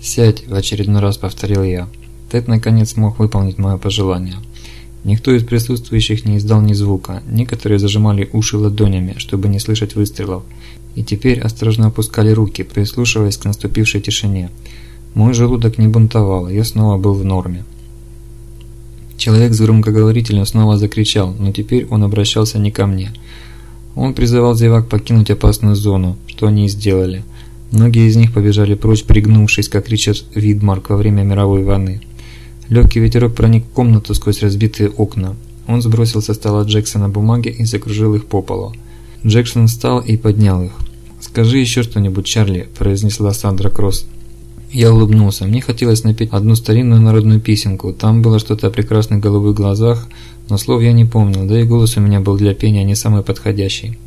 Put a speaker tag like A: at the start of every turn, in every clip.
A: «Сядь!» – в очередной раз повторил я. Тед наконец смог выполнить мое пожелание. Никто из присутствующих не издал ни звука, некоторые зажимали уши ладонями, чтобы не слышать выстрелов, и теперь осторожно опускали руки, прислушиваясь к наступившей тишине. Мой желудок не бунтовал, я снова был в норме. Человек с громкоговорителем снова закричал, но теперь он обращался не ко мне. Он призывал зевак покинуть опасную зону, что они и сделали. Многие из них побежали прочь, пригнувшись, как Ричард Видмарк во время мировой войны. Легкий ветерок проник в комнату сквозь разбитые окна. Он сбросил со стола Джексона бумаги и закружил их по полу. Джексон встал и поднял их. «Скажи еще что-нибудь, Чарли», – произнесла Сандра Кросс. Я улыбнулся. Мне хотелось напеть одну старинную народную песенку. Там было что-то о прекрасных голубых глазах, но слов я не помнил, да и голос у меня был для пения не самый подходящий.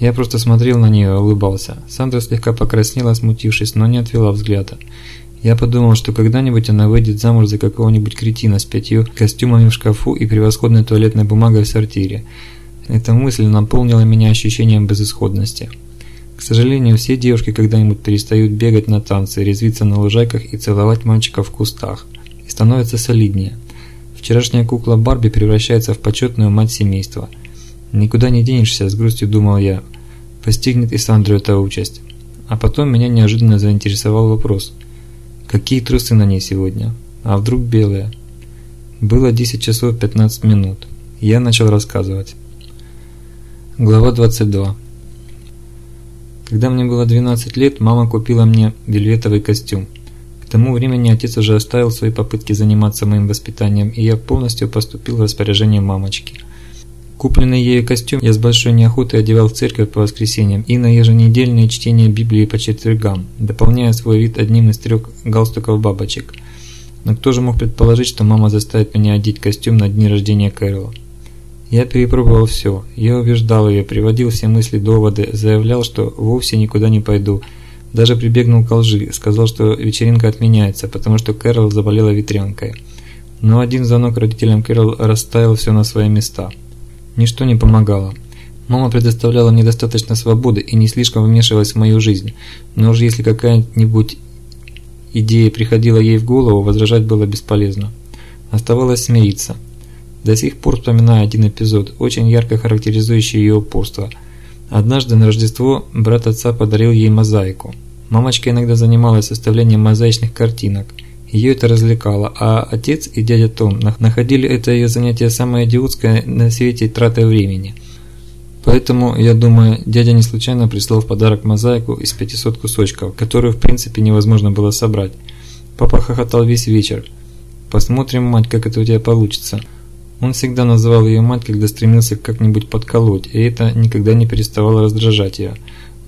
A: Я просто смотрел на нее и улыбался. Сандра слегка покраснела, смутившись, но не отвела взгляда. Я подумал, что когда-нибудь она выйдет замуж за какого-нибудь кретина с пятью костюмами в шкафу и превосходной туалетной бумагой в сортире. Эта мысль наполнила меня ощущением безысходности. К сожалению, все девушки когда-нибудь перестают бегать на танцы, резвиться на лужайках и целовать мальчиков в кустах. И становятся солиднее. Вчерашняя кукла Барби превращается в почетную мать семейства. Никуда не денешься, с грустью думал я. Постигнет и Сандру эта участь. А потом меня неожиданно заинтересовал вопрос – Какие трусы на ней сегодня? А вдруг белые? Было 10 часов 15 минут. Я начал рассказывать. Глава 22. Когда мне было 12 лет, мама купила мне вельветовый костюм. К тому времени отец уже оставил свои попытки заниматься моим воспитанием, и я полностью поступил в распоряжение мамочки – Купленный ею костюм я с большой неохотой одевал в церковь по воскресеньям и на еженедельные чтения Библии по четвергам, дополняя свой вид одним из трех галстуков-бабочек. Но кто же мог предположить, что мама заставит меня одеть костюм на дни рождения Кэрола? Я перепробовал все. Я убеждал ее, приводил все мысли, доводы, заявлял, что вовсе никуда не пойду. Даже прибегнул к лжи, сказал, что вечеринка отменяется, потому что Кэрол заболела ветрянкой. Но один звонок родителям Кэрол расставил все на свои места – Ничто не помогало. Мама предоставляла мне достаточно свободы и не слишком вмешивалась в мою жизнь, но уже если какая-нибудь идея приходила ей в голову, возражать было бесполезно. Оставалось смириться. До сих пор вспоминаю один эпизод, очень ярко характеризующий ее упорство. Однажды на Рождество брат отца подарил ей мозаику. Мамочка иногда занималась составлением мозаичных картинок – ее это развлекало, а отец и дядя Том находили это ее занятие самое идиотское на свете тратой времени. Поэтому, я думаю, дядя не случайно прислал в подарок мозаику из 500 кусочков, которую в принципе невозможно было собрать. Папа хохотал весь вечер. «Посмотрим, мать, как это у тебя получится». Он всегда называл ее мать, когда стремился как-нибудь подколоть, и это никогда не переставало раздражать ее.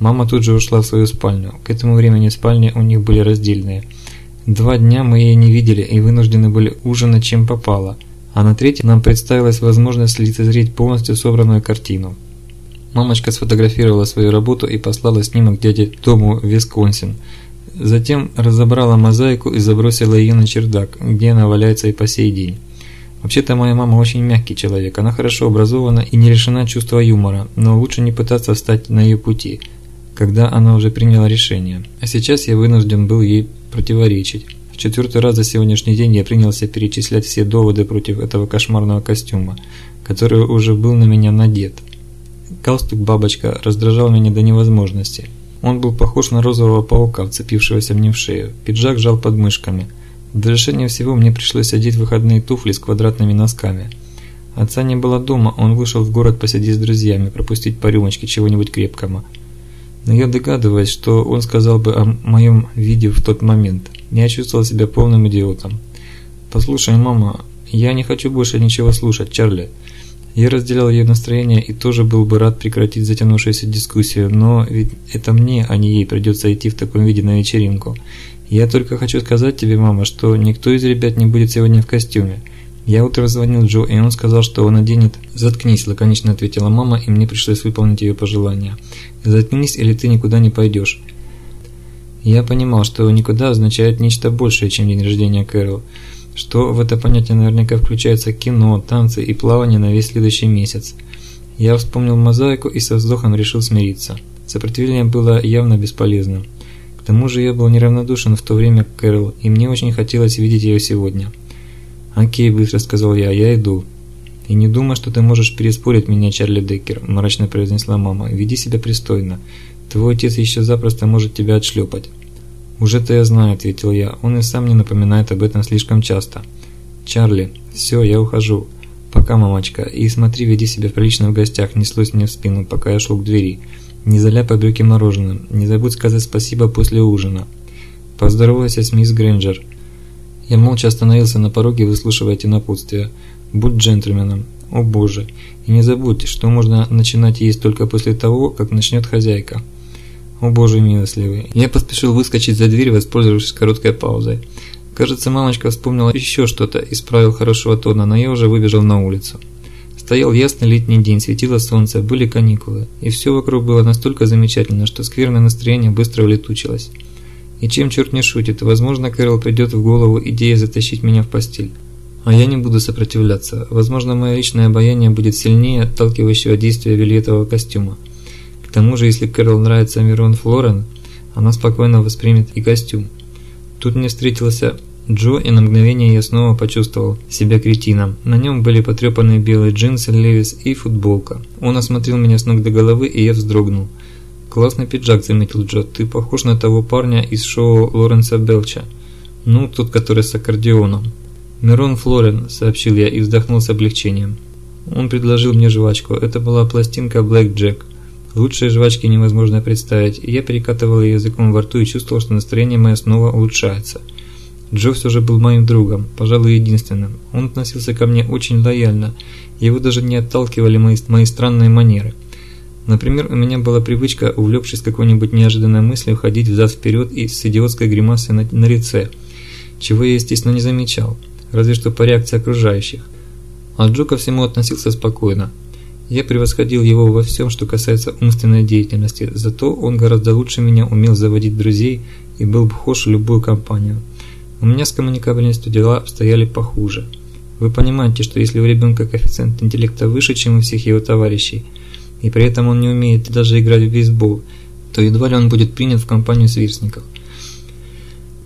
A: Мама тут же ушла в свою спальню. К этому времени спальни у них были раздельные – Два дня мы ее не видели и вынуждены были ужинать чем попало, а на третий нам представилась возможность лицезреть полностью собранную картину. Мамочка сфотографировала свою работу и послала снимок дяде Тому в Висконсин. Затем разобрала мозаику и забросила ее на чердак, где она валяется и по сей день. Вообще-то моя мама очень мягкий человек, она хорошо образована и не лишена чувства юмора, но лучше не пытаться встать на ее пути, когда она уже приняла решение. А сейчас я вынужден был ей противоречить. В четвертый раз за сегодняшний день я принялся перечислять все доводы против этого кошмарного костюма, который уже был на меня надет. Галстук-бабочка раздражал меня до невозможности. Он был похож на розового паука, вцепившегося мне в шею. Пиджак жал под мышками. Решения всего мне пришлось одеть выходные туфли с квадратными носками. Отца не было дома, он вышел в город посидеть с друзьями, пропустить по рюмочке чего-нибудь крепкого но я догадываюсь, что он сказал бы о моем виде в тот момент. Я чувствовал себя полным идиотом. «Послушай, мама, я не хочу больше ничего слушать, Чарли». Я разделял ее настроение и тоже был бы рад прекратить затянувшуюся дискуссию, но ведь это мне, а не ей придется идти в таком виде на вечеринку. Я только хочу сказать тебе, мама, что никто из ребят не будет сегодня в костюме. Я утром звонил Джо, и он сказал, что он оденет... «Заткнись», – лаконично ответила мама, и мне пришлось выполнить ее пожелание. «Заткнись, или ты никуда не пойдешь». Я понимал, что «никуда» означает нечто большее, чем день рождения Кэрол, что в это понятие наверняка включается кино, танцы и плавание на весь следующий месяц. Я вспомнил мозаику и со вздохом решил смириться. Сопротивление было явно бесполезным. К тому же я был неравнодушен в то время к Кэрол, и мне очень хотелось видеть ее сегодня. «Окей», – быстро сказал я, – «я иду». «И не думай, что ты можешь переспорить меня, Чарли Деккер», – мрачно произнесла мама. «Веди себя пристойно. Твой отец еще запросто может тебя отшлепать». «Уже-то я знаю», – ответил я. «Он и сам не напоминает об этом слишком часто». «Чарли, все, я ухожу. Пока, мамочка. И смотри, веди себя прилично в гостях», – неслось мне в спину, пока я шел к двери. «Не заляпай брюки мороженым. Не забудь сказать спасибо после ужина. Поздоровайся с мисс Грэнджер». Я молча остановился на пороге, выслушивая эти напутствия. Будь джентльменом. О боже. И не забудь, что можно начинать есть только после того, как начнет хозяйка. О боже милостливый. Я поспешил выскочить за дверь, воспользовавшись короткой паузой. Кажется, мамочка вспомнила еще что-то из правил хорошего тона, но я уже выбежал на улицу. Стоял ясный летний день, светило солнце, были каникулы, и все вокруг было настолько замечательно, что скверное настроение быстро улетучилось. И чем черт не шутит, возможно, Кэрол придет в голову идея затащить меня в постель. А я не буду сопротивляться. Возможно, мое личное обаяние будет сильнее отталкивающего действия вельветового костюма. К тому же, если Кэрол нравится Мирон Флорен, она спокойно воспримет и костюм. Тут мне встретился Джо, и на мгновение я снова почувствовал себя кретином. На нем были потрепанные белые джинсы Левис и футболка. Он осмотрел меня с ног до головы, и я вздрогнул. «Классный пиджак», – заметил Джо. «Ты похож на того парня из шоу Лоренса Белча. Ну, тот, который с аккордеоном». «Мирон Флорен», – сообщил я и вздохнул с облегчением. Он предложил мне жвачку. Это была пластинка Black Jack. Лучшие жвачки невозможно представить, я перекатывал ее языком во рту и чувствовал, что настроение мое снова улучшается. Джо все же был моим другом, пожалуй, единственным. Он относился ко мне очень лояльно, его даже не отталкивали мои, мои странные манеры. Например, у меня была привычка, увлекшись какой-нибудь неожиданной мыслью, ходить взад-вперед и с идиотской гримасой на, на лице, чего я, естественно, не замечал разве что по реакции окружающих. А Джо ко всему относился спокойно. Я превосходил его во всем, что касается умственной деятельности, зато он гораздо лучше меня умел заводить друзей и был вхож в любую компанию. У меня с коммуникабельностью дела обстояли похуже. Вы понимаете, что если у ребенка коэффициент интеллекта выше, чем у всех его товарищей, и при этом он не умеет даже играть в бейсбол, то едва ли он будет принят в компанию сверстников.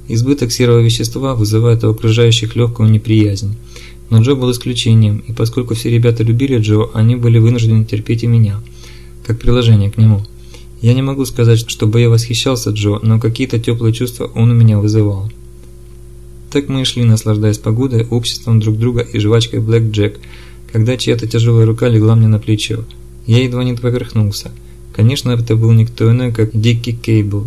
A: Избыток серого вещества вызывает у окружающих легкую неприязнь. Но Джо был исключением, и поскольку все ребята любили Джо, они были вынуждены терпеть и меня, как приложение к нему. Я не могу сказать, чтобы я восхищался Джо, но какие-то теплые чувства он у меня вызывал. Так мы и шли, наслаждаясь погодой, обществом друг друга и жвачкой Блэк Джек, когда чья-то тяжелая рука легла мне на плечо. Я едва не поверхнулся. Конечно, это был никто иной, как Дикки Кейбл.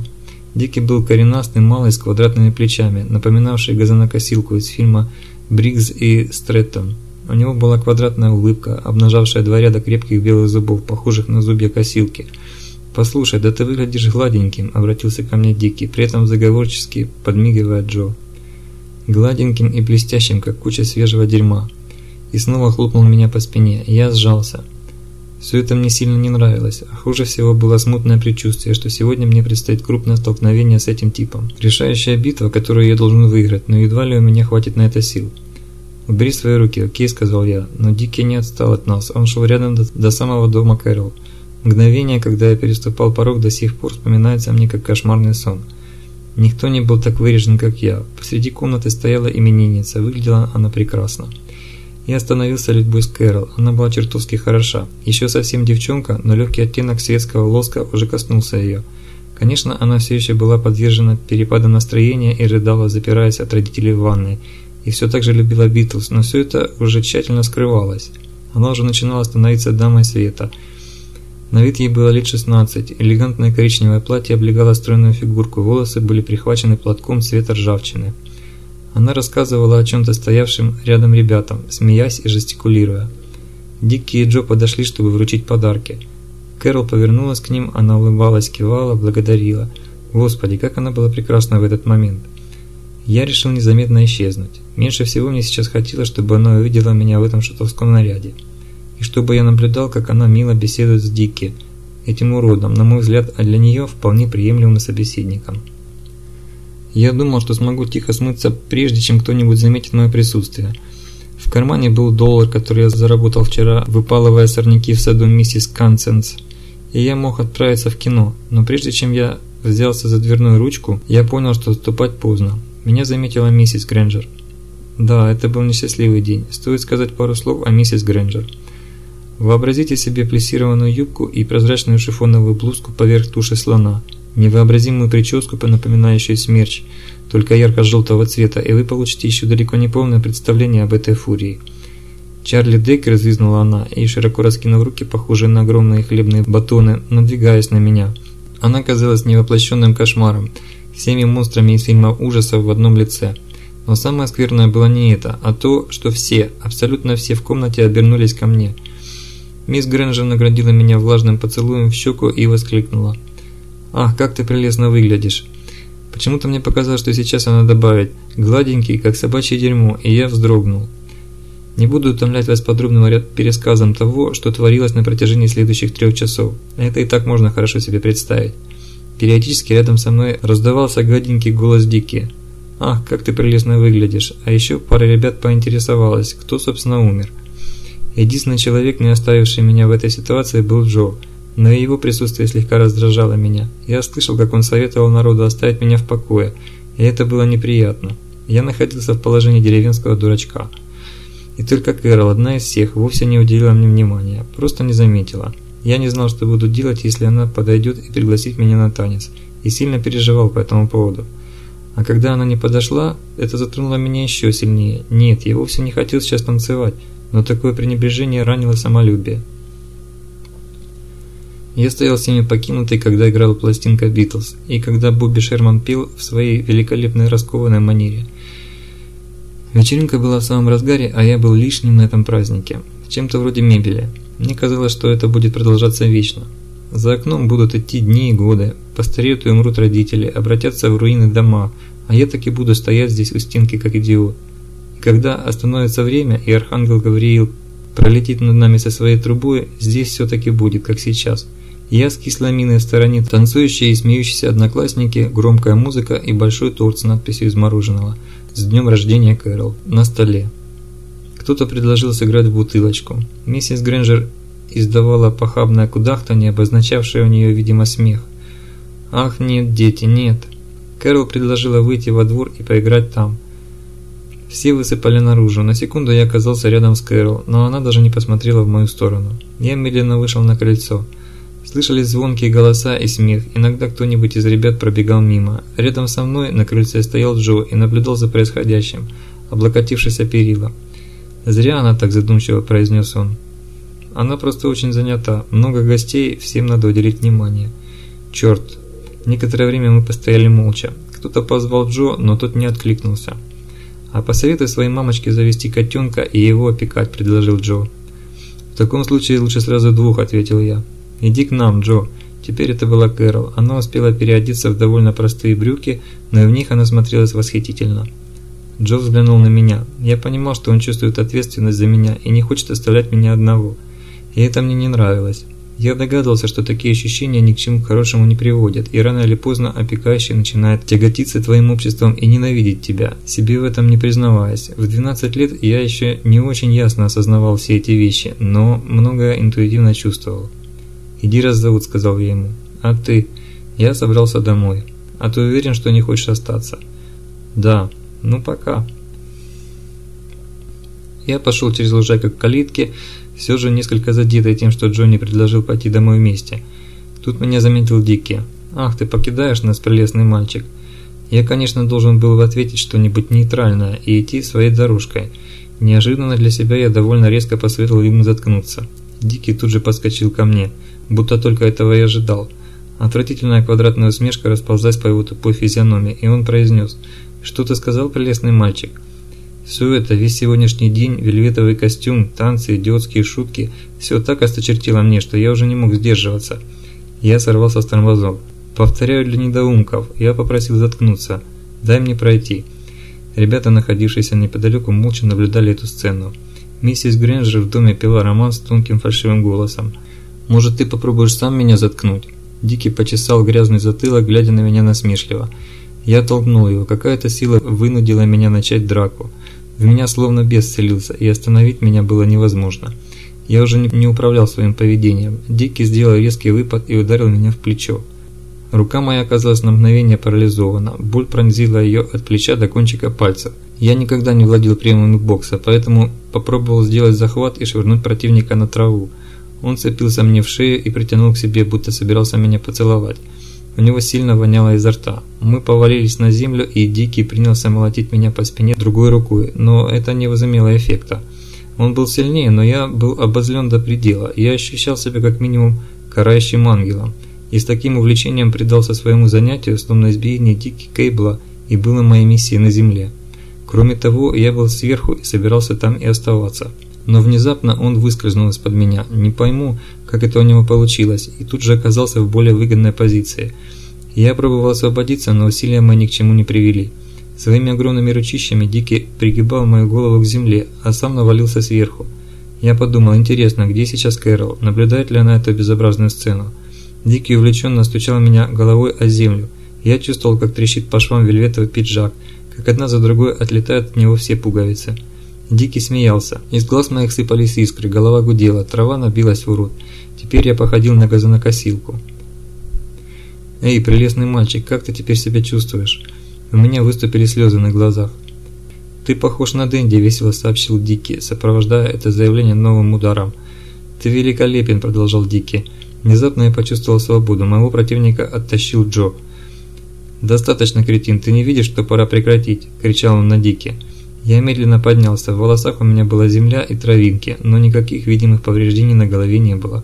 A: Дикий был коренастый, малый, с квадратными плечами, напоминавший газонокосилку из фильма «Бриггс и Стрэттон». У него была квадратная улыбка, обнажавшая два ряда крепких белых зубов, похожих на зубья косилки. «Послушай, да ты выглядишь гладеньким», – обратился ко мне Дикий, при этом заговорчески подмигивая Джо. Гладеньким и блестящим, как куча свежего дерьма. И снова хлопнул меня по спине. Я сжался. Все это мне сильно не нравилось, а хуже всего было смутное предчувствие, что сегодня мне предстоит крупное столкновение с этим типом. Решающая битва, которую я должен выиграть, но едва ли у меня хватит на это сил. «Убери свои руки, окей», – сказал я, но Дикий не отстал от нас, он шел рядом до, до самого дома Кэрол. Мгновение, когда я переступал порог, до сих пор вспоминается мне как кошмарный сон. Никто не был так вырежен, как я. Посреди комнаты стояла именинница, выглядела она прекрасно. Я остановился любой с Кэрол, она была чертовски хороша. Еще совсем девчонка, но легкий оттенок светского лоска уже коснулся ее. Конечно, она все еще была подвержена перепадам настроения и рыдала, запираясь от родителей в ванной. И все так же любила Битлз, но все это уже тщательно скрывалось. Она уже начинала становиться дамой света. На вид ей было лет 16, элегантное коричневое платье облегало стройную фигурку, волосы были прихвачены платком цвета ржавчины. Она рассказывала о чем-то стоявшим рядом ребятам, смеясь и жестикулируя. Дикки и Джо подошли, чтобы вручить подарки. Кэрол повернулась к ним, она улыбалась, кивала, благодарила. Господи, как она была прекрасна в этот момент. Я решил незаметно исчезнуть. Меньше всего мне сейчас хотелось, чтобы она увидела меня в этом шутовском наряде. И чтобы я наблюдал, как она мило беседует с Дикки, этим уродом, на мой взгляд, а для нее вполне приемлемым собеседником. Я думал, что смогу тихо смыться, прежде чем кто-нибудь заметит мое присутствие. В кармане был доллар, который я заработал вчера, выпалывая сорняки в саду миссис Кансенс. И я мог отправиться в кино, но прежде чем я взялся за дверную ручку, я понял, что отступать поздно. Меня заметила миссис Грэнджер. Да, это был несчастливый день. Стоит сказать пару слов о миссис Грэнджер. Вообразите себе плессированную юбку и прозрачную шифоновую блузку поверх туши слона, невообразимую прическу, напоминающую смерч, только ярко-желтого цвета, и вы получите еще далеко не полное представление об этой фурии. Чарли Деккер, взвизгнула она, и широко раскинув руки, похожие на огромные хлебные батоны, надвигаясь на меня. Она казалась невоплощенным кошмаром, всеми монстрами из фильмов ужасов в одном лице. Но самое скверное было не это, а то, что все, абсолютно все в комнате обернулись ко мне. Мисс Грэнджер наградила меня влажным поцелуем в щеку и воскликнула. «Ах, как ты прелестно выглядишь!» Почему-то мне показалось, что сейчас она добавит «гладенький, как собачье дерьмо», и я вздрогнул. Не буду утомлять вас подробным пересказом того, что творилось на протяжении следующих трех часов. Это и так можно хорошо себе представить. Периодически рядом со мной раздавался гладенький голос Дики. «Ах, как ты прелестно выглядишь!» А еще пара ребят поинтересовалась, кто, собственно, умер. Единственный человек, не оставивший меня в этой ситуации, был Джо, но и его присутствие слегка раздражало меня. Я слышал, как он советовал народу оставить меня в покое, и это было неприятно. Я находился в положении деревенского дурачка. И только Кэрол, одна из всех, вовсе не уделила мне внимания, просто не заметила. Я не знал, что буду делать, если она подойдет и пригласит меня на танец, и сильно переживал по этому поводу. А когда она не подошла, это затронуло меня еще сильнее. Нет, я вовсе не хотел сейчас танцевать, но такое пренебрежение ранило самолюбие. Я стоял с ними покинутый, когда играла пластинка Битлз, и когда Бобби Шерман пел в своей великолепной раскованной манере – Вечеринка была в самом разгаре, а я был лишним на этом празднике. Чем-то вроде мебели. Мне казалось, что это будет продолжаться вечно. За окном будут идти дни и годы, постареют и умрут родители, обратятся в руины дома, а я таки буду стоять здесь у стенки как идиот. И когда остановится время, и Архангел Гавриил пролетит над нами со своей трубой, здесь все-таки будет, как сейчас. Я с кислой миной в стороне, танцующие и смеющиеся одноклассники, громкая музыка и большой торт с надписью из мороженого – с днем рождения Кэрол на столе. Кто-то предложил сыграть в бутылочку. Миссис Грэнджер издавала похабное кудахтанье, обозначавшее у нее, видимо, смех. «Ах, нет, дети, нет!» Кэрол предложила выйти во двор и поиграть там. Все высыпали наружу. На секунду я оказался рядом с Кэрол, но она даже не посмотрела в мою сторону. Я медленно вышел на крыльцо. Слышались звонкие голоса и смех, иногда кто-нибудь из ребят пробегал мимо. Рядом со мной на крыльце стоял Джо и наблюдал за происходящим, облокотившись о перила. «Зря она так задумчиво», – произнес он. «Она просто очень занята, много гостей, всем надо уделить внимание». «Черт!» Некоторое время мы постояли молча. Кто-то позвал Джо, но тот не откликнулся. «А посоветуй своей мамочке завести котенка и его опекать», – предложил Джо. «В таком случае лучше сразу двух», – ответил я. «Иди к нам, Джо». Теперь это была Кэрол. Она успела переодеться в довольно простые брюки, но и в них она смотрелась восхитительно. Джо взглянул на меня. Я понимал, что он чувствует ответственность за меня и не хочет оставлять меня одного. И это мне не нравилось. Я догадывался, что такие ощущения ни к чему хорошему не приводят, и рано или поздно опекающий начинает тяготиться твоим обществом и ненавидеть тебя, себе в этом не признаваясь. В 12 лет я еще не очень ясно осознавал все эти вещи, но многое интуитивно чувствовал. «Иди раз зовут», – сказал я ему. «А ты?» «Я собрался домой. А ты уверен, что не хочешь остаться?» «Да. Ну, пока». Я пошел через лужайку к калитке, все же несколько задетый тем, что Джонни предложил пойти домой вместе. Тут меня заметил Дикки. «Ах, ты покидаешь нас, прелестный мальчик!» Я, конечно, должен был ответить что-нибудь нейтральное и идти своей дорожкой. Неожиданно для себя я довольно резко посоветовал ему заткнуться. Дикий тут же подскочил ко мне – будто только этого и ожидал. Отвратительная квадратная усмешка расползлась по его тупой физиономии, и он произнес «Что ты сказал, прелестный мальчик?» Все это, весь сегодняшний день, вельветовый костюм, танцы, идиотские шутки, все так осточертило мне, что я уже не мог сдерживаться. Я сорвался с тормозов. Повторяю для недоумков, я попросил заткнуться. Дай мне пройти. Ребята, находившиеся неподалеку, молча наблюдали эту сцену. Миссис Грэнджер в доме пела роман с тонким фальшивым голосом. Может, ты попробуешь сам меня заткнуть?» Дикий почесал грязный затылок, глядя на меня насмешливо. Я толкнул его. Какая-то сила вынудила меня начать драку. В меня словно бес целился, и остановить меня было невозможно. Я уже не управлял своим поведением. Дикий сделал резкий выпад и ударил меня в плечо. Рука моя оказалась на мгновение парализована, боль пронзила ее от плеча до кончика пальцев. Я никогда не владел приемами бокса, поэтому попробовал сделать захват и швырнуть противника на траву. Он цепился мне в шею и притянул к себе, будто собирался меня поцеловать. У него сильно воняло изо рта. Мы повалились на землю, и Дикий принялся молотить меня по спине другой рукой, но это не возымело эффекта. Он был сильнее, но я был обозлен до предела. Я ощущал себя как минимум карающим ангелом. И с таким увлечением предался своему занятию, словно избиение Дики Кейбла и было моей миссией на земле. Кроме того, я был сверху и собирался там и оставаться. Но внезапно он выскользнул из-под меня. Не пойму, как это у него получилось, и тут же оказался в более выгодной позиции. Я пробовал освободиться, но усилия мои ни к чему не привели. Своими огромными ручищами Дики пригибал мою голову к земле, а сам навалился сверху. Я подумал, интересно, где сейчас Кэрол, наблюдает ли она эту безобразную сцену. Дикий увлеченно стучал меня головой о землю. Я чувствовал, как трещит по швам вельветовый пиджак, как одна за другой отлетают от него все пуговицы. Дикий смеялся. Из глаз моих сыпались искры, голова гудела, трава набилась в рот. Теперь я походил на газонокосилку. «Эй, прелестный мальчик, как ты теперь себя чувствуешь?» У меня выступили слезы на глазах. «Ты похож на Дэнди», – весело сообщил Дикки, сопровождая это заявление новым ударом. «Ты великолепен», – продолжал Дикки. Внезапно я почувствовал свободу. Моего противника оттащил Джо. «Достаточно, кретин, ты не видишь, что пора прекратить?» – кричал он на Дикки. Я медленно поднялся. В волосах у меня была земля и травинки, но никаких видимых повреждений на голове не было.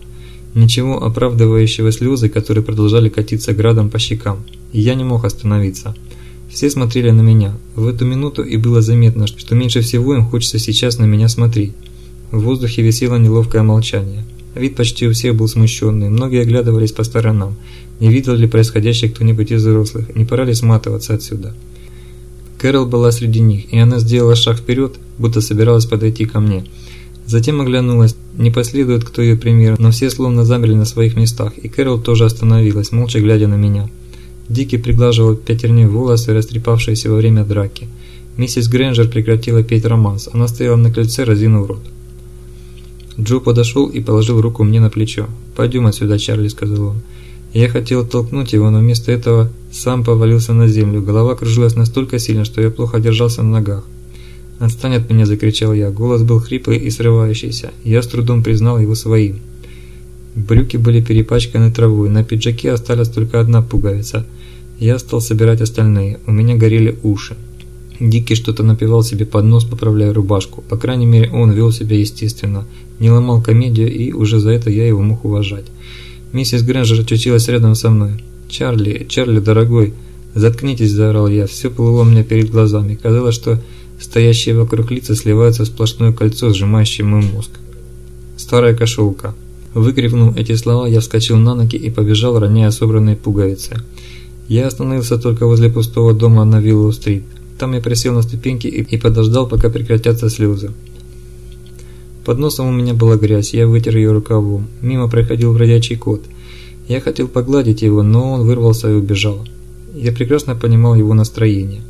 A: Ничего оправдывающего слезы, которые продолжали катиться градом по щекам. Я не мог остановиться. Все смотрели на меня. В эту минуту и было заметно, что меньше всего им хочется сейчас на меня смотреть. В воздухе висело неловкое молчание. Вид почти у всех был смущенный, многие оглядывались по сторонам. Не видел ли происходящее кто-нибудь из взрослых, не пора ли сматываться отсюда. Кэрол была среди них, и она сделала шаг вперед, будто собиралась подойти ко мне. Затем оглянулась, не последует кто ее пример, но все словно замерли на своих местах, и Кэрол тоже остановилась, молча глядя на меня. Дикий приглаживал пятерней волосы, растрепавшиеся во время драки. Миссис Грэнджер прекратила петь романс. Она стояла на крыльце, разинув рот. Джо подошел и положил руку мне на плечо. «Пойдем отсюда, Чарли», — сказал он. Я хотел толкнуть его, но вместо этого сам повалился на землю. Голова кружилась настолько сильно, что я плохо держался на ногах. «Отстань от меня!» – закричал я. Голос был хриплый и срывающийся. Я с трудом признал его своим. Брюки были перепачканы травой, на пиджаке осталась только одна пуговица. Я стал собирать остальные, у меня горели уши. Дикий что-то напевал себе под нос, поправляя рубашку. По крайней мере, он вел себя естественно, не ломал комедию, и уже за это я его мог уважать. Миссис Грэнджер очутилась рядом со мной. «Чарли, Чарли, дорогой!» «Заткнитесь!» – заорал я. Все плыло у меня перед глазами. Казалось, что стоящие вокруг лица сливаются в сплошное кольцо, сжимающее мой мозг. «Старая кошелка!» Выкрикнув эти слова, я вскочил на ноги и побежал, роняя собранные пуговицы. Я остановился только возле пустого дома на Виллоу-стрит. Там я присел на ступеньки и подождал, пока прекратятся слезы. Под носом у меня была грязь, я вытер ее рукавом. Мимо проходил бродячий кот. Я хотел погладить его, но он вырвался и убежал. Я прекрасно понимал его настроение.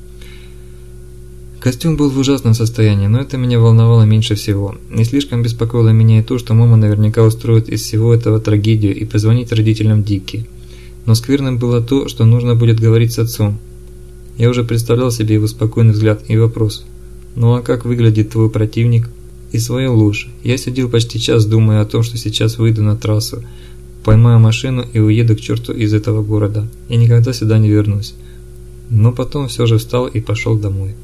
A: Костюм был в ужасном состоянии, но это меня волновало меньше всего. Не слишком беспокоило меня и то, что мама наверняка устроит из всего этого трагедию и позвонит родителям Дикки. Но скверным было то, что нужно будет говорить с отцом. Я уже представлял себе его спокойный взгляд и вопрос. «Ну а как выглядит твой противник?» И свою ложь. Я сидел почти час, думая о том, что сейчас выйду на трассу, поймаю машину и уеду к черту из этого города. И никогда сюда не вернусь. Но потом все же встал и пошел домой.